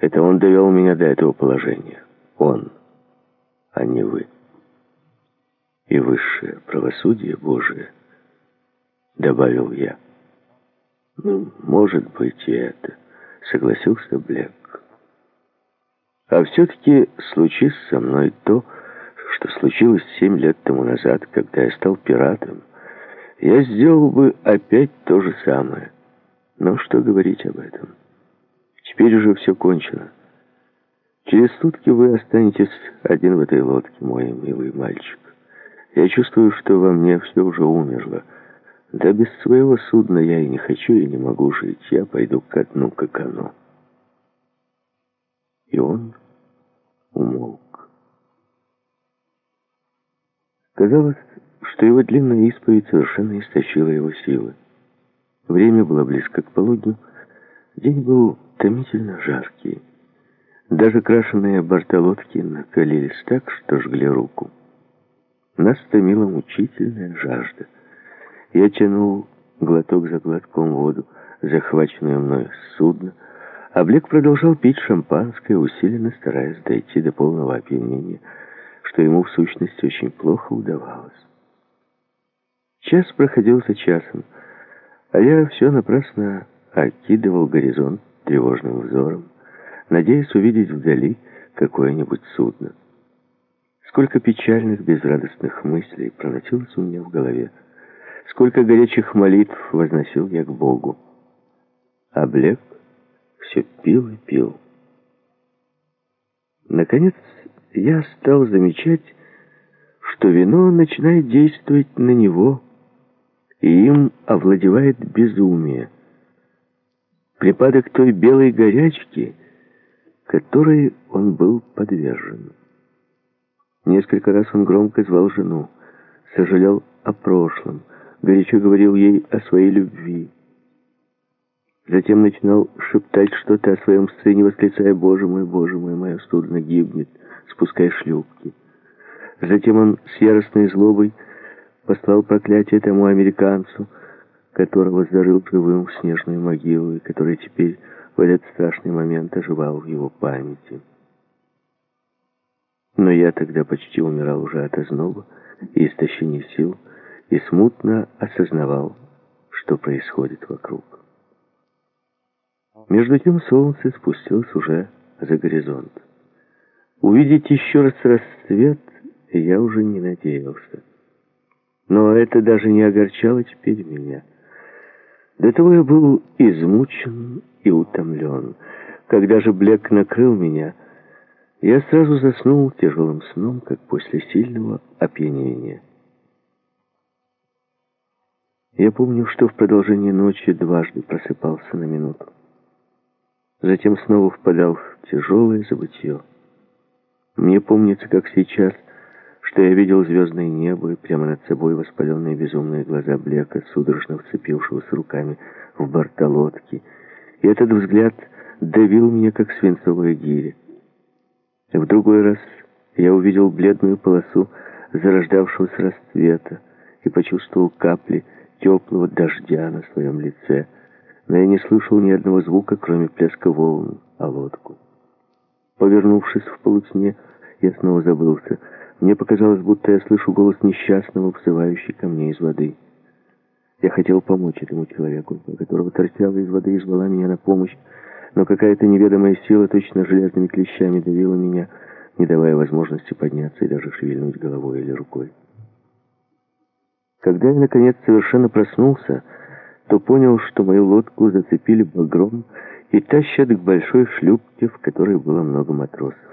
Это он довел меня до этого положения. Он, а не вы. И высшее правосудие Божие, добавил я. Ну, может быть и это, согласился Блек. А все-таки случись со мной то, что случилось семь лет тому назад, когда я стал пиратом, я сделал бы опять то же самое. Но что говорить об этом? Теперь уже все кончено. Через сутки вы останетесь один в этой лодке, мой милый мальчик. Я чувствую, что во мне все уже умерло. Да без своего судна я и не хочу, и не могу жить. Я пойду ко дну, как оно. И он умолк. Казалось, что его длинная исповедь совершенно истощила его силы. Время было близко к полудню, день был томительно жаркий. Даже крашеные борта лодки накалились так, что жгли руку. Нас томила мучительная жажда. Я тянул глоток за глотком воду, захваченную мной судно, а Блек продолжал пить шампанское, усиленно стараясь дойти до полного опьянения, что ему в сущности очень плохо удавалось. Час проходил за часом, а я все напрасно окидывал горизонт тревожным взором, надеясь увидеть вдали какое-нибудь судно. Сколько печальных, безрадостных мыслей проносилось у меня в голове. Сколько горячих молитв возносил я к Богу. А Блек все пил и пил. Наконец, я стал замечать, что вино начинает действовать на него, и им овладевает безумие. Припадок той белой горячки, которой он был подвержен. Несколько раз он громко звал жену, сожалел о прошлом, горячо говорил ей о своей любви. Затем начинал шептать что-то о своем сыне, восклицая «Боже мой, Боже мой, мое судно гибнет, спускай шлюпки». Затем он с яростной злобой послал проклятие тому американцу, которого зарыл живым в снежную могилу, и который теперь в этот страшный момент оживал в его памяти. Но я тогда почти умирал уже от озноба и истощения сил, и смутно осознавал, что происходит вокруг. Между тем солнце спустилось уже за горизонт. Увидеть еще раз рассвет я уже не надеялся. Но это даже не огорчало теперь меня. До того я был измучен и утомлен. Когда же Блек накрыл меня, я сразу заснул тяжелым сном, как после сильного опьянения. Я помню, что в продолжении ночи дважды просыпался на минуту. Затем снова впадал в тяжелое забытье. Мне помнится, как сейчас, что я видел звездное небо и прямо над собой воспаленные безумные глаза Блека, судорожно вцепившегося руками в борта лодки. И этот взгляд давил меня, как свинцовая гиря. В другой раз я увидел бледную полосу зарождавшегося рассвета и почувствовал капли теплого дождя на своем лице, но я не слышал ни одного звука, кроме плеска волн о лодку. Повернувшись в полусне, я снова забылся — мне показалось, будто я слышу голос несчастного, взывающий ко мне из воды. Я хотел помочь этому человеку, которого торчала из воды и звала меня на помощь, но какая-то неведомая сила точно железными клещами давила меня, не давая возможности подняться и даже шевельнуть головой или рукой. Когда я, наконец, совершенно проснулся, то понял, что мою лодку зацепили багром и тащат к большой шлюпке, в которой было много матросов.